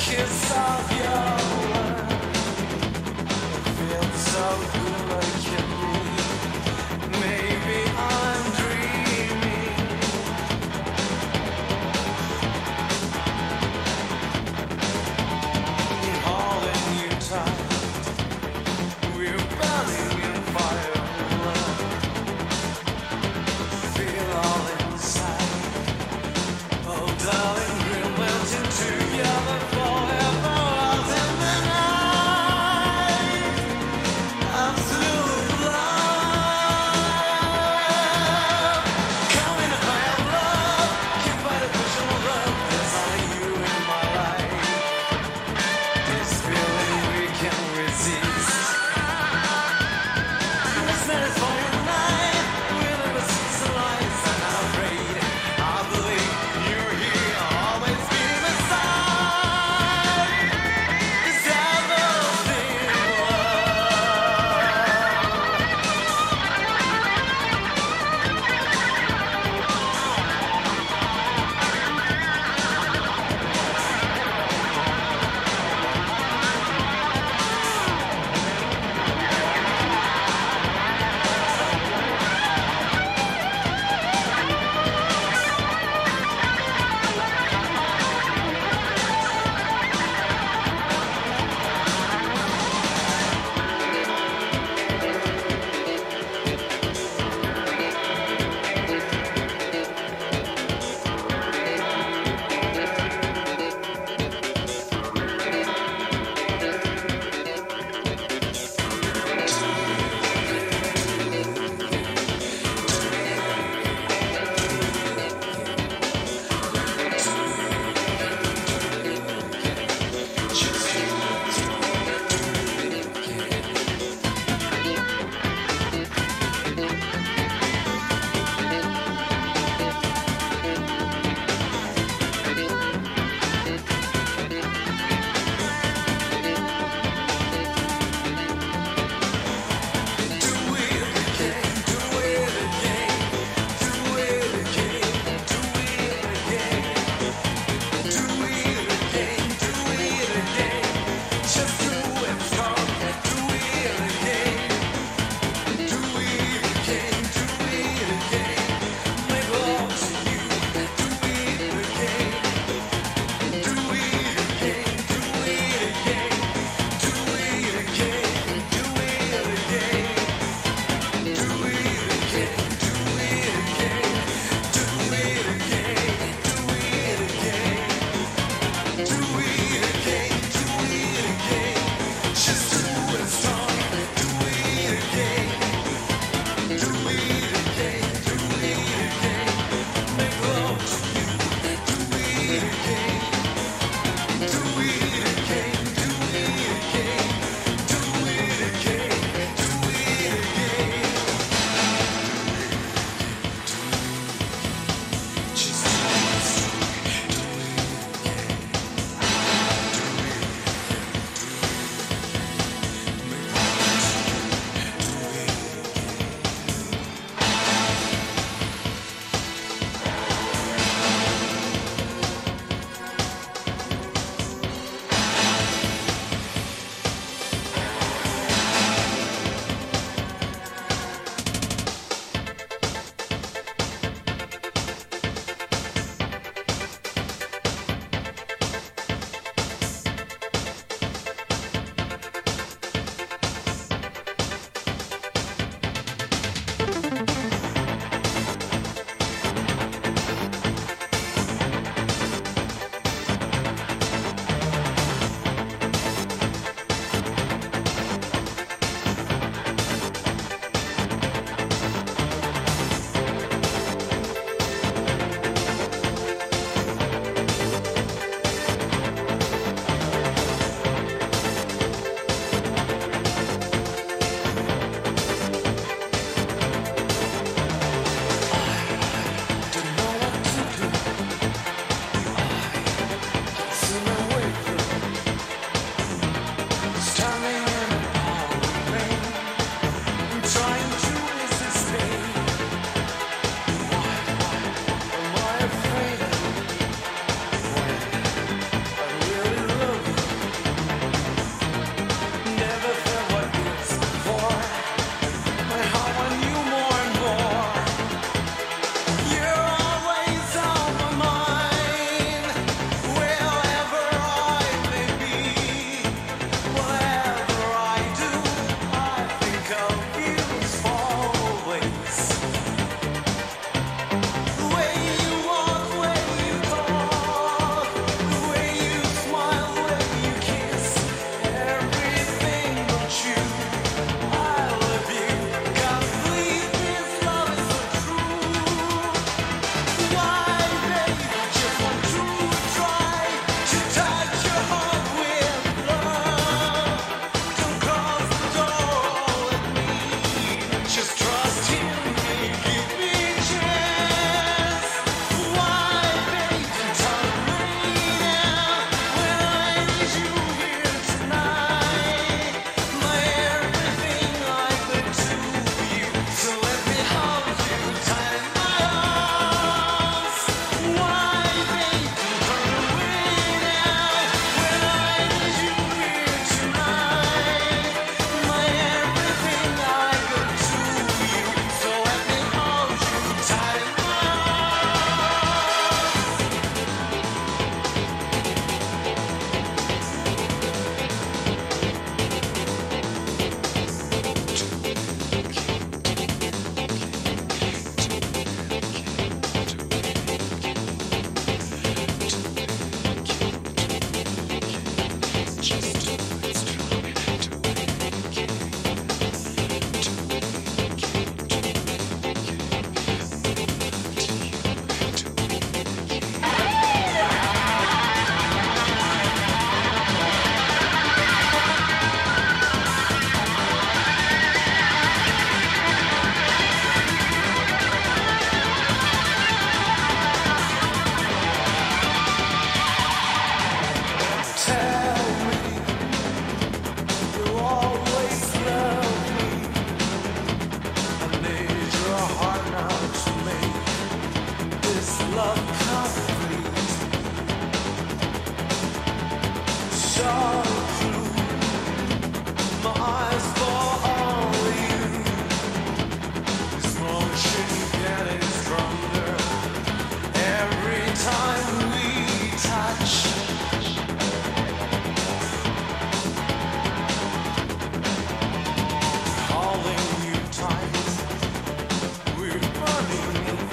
kiss of your. Feels so good, like you.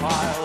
Calling